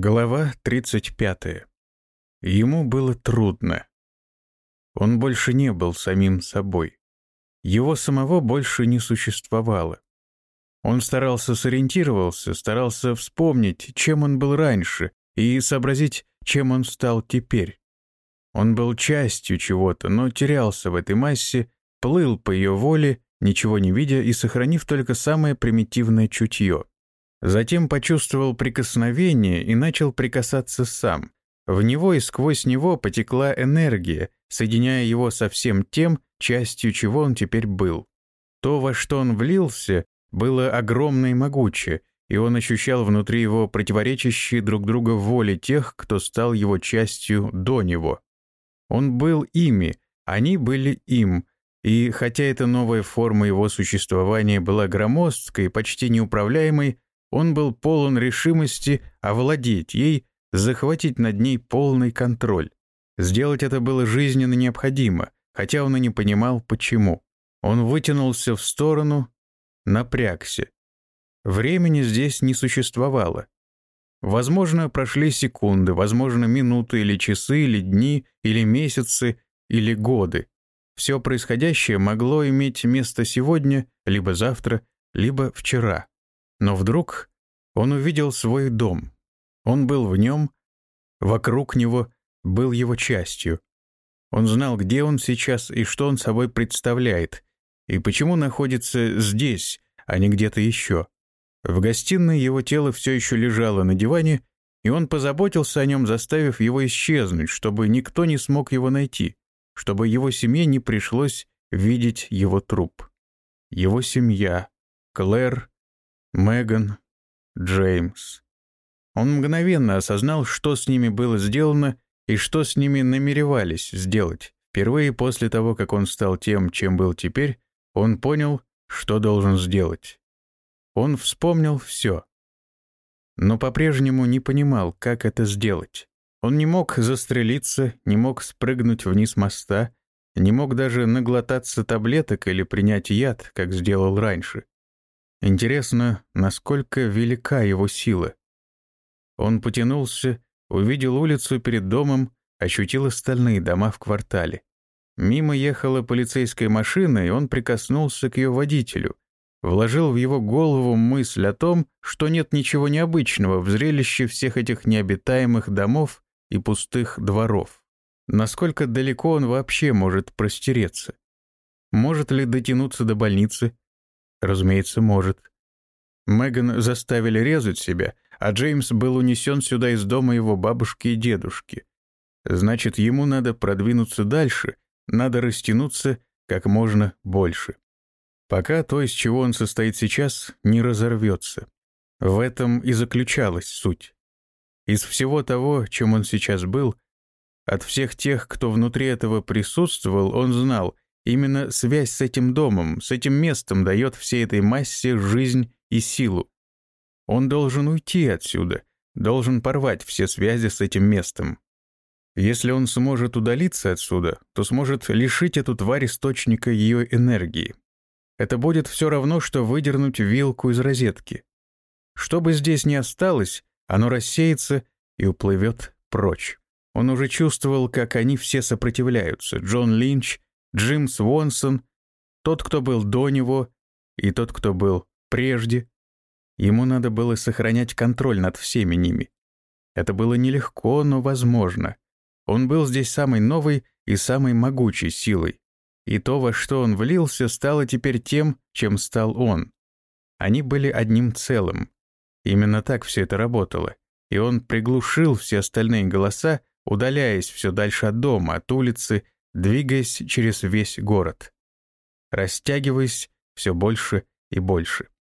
Глава 35. Ему было трудно. Он больше не был самим собой. Его самого больше не существовало. Он старался сориентировался, старался вспомнить, чем он был раньше, и сообразить, чем он стал теперь. Он был частью чего-то, но терялся в этой массе, плыл по ее воле, ничего не видя и сохранив только самое примитивное чутье. Затем почувствовал прикосновение и начал прикасаться сам. В него и сквозь него потекла энергия, соединяя его со всем тем, частью чего он теперь был. То, во что он влился, было огромно и могуче, и он ощущал внутри его противоречащие друг друга воли тех, кто стал его частью до него. Он был ими, они были им, и хотя эта новая форма его существования была громоздкой почти неуправляемой, он был полон решимости овладеть ей, захватить над ней полный контроль. Сделать это было жизненно необходимо, хотя он и не понимал, почему. Он вытянулся в сторону, напрягся. Времени здесь не существовало. Возможно, прошли секунды, возможно, минуты или часы, или дни, или месяцы, или годы. Все происходящее могло иметь место сегодня, либо завтра, либо вчера. Но вдруг он увидел свой дом. Он был в нем, вокруг него был его частью. Он знал, где он сейчас и что он собой представляет, и почему находится здесь, а не где-то еще. В гостиной его тело все еще лежало на диване, и он позаботился о нем, заставив его исчезнуть, чтобы никто не смог его найти, чтобы его семье не пришлось видеть его труп. Его семья, Клэр, Меган, Джеймс. Он мгновенно осознал, что с ними было сделано и что с ними намеревались сделать. Впервые после того, как он стал тем, чем был теперь, он понял, что должен сделать. Он вспомнил все. Но по-прежнему не понимал, как это сделать. Он не мог застрелиться, не мог спрыгнуть вниз моста, не мог даже наглотаться таблеток или принять яд, как сделал раньше. Интересно, насколько велика его сила. Он потянулся, увидел улицу перед домом, ощутил остальные дома в квартале. Мимо ехала полицейская машина, и он прикоснулся к ее водителю, вложил в его голову мысль о том, что нет ничего необычного в зрелище всех этих необитаемых домов и пустых дворов. Насколько далеко он вообще может простереться? Может ли дотянуться до больницы, Разумеется, может. Меган заставили резать себя, а Джеймс был унесен сюда из дома его бабушки и дедушки. Значит, ему надо продвинуться дальше, надо растянуться как можно больше. Пока то, из чего он состоит сейчас, не разорвется. В этом и заключалась суть. Из всего того, чем он сейчас был, от всех тех, кто внутри этого присутствовал, он знал, Именно связь с этим домом, с этим местом дает всей этой массе жизнь и силу. Он должен уйти отсюда, должен порвать все связи с этим местом. Если он сможет удалиться отсюда, то сможет лишить эту тварь источника ее энергии. Это будет все равно, что выдернуть вилку из розетки. Что бы здесь ни осталось, оно рассеется и уплывет прочь. Он уже чувствовал, как они все сопротивляются. Джон Линч, Джим Свонсон, тот, кто был до него, и тот, кто был прежде. Ему надо было сохранять контроль над всеми ними. Это было нелегко, но возможно. Он был здесь самой новой и самой могучей силой. И то, во что он влился, стало теперь тем, чем стал он. Они были одним целым. Именно так все это работало. И он приглушил все остальные голоса, удаляясь все дальше от дома, от улицы, двигаясь через весь город, растягиваясь все больше и больше.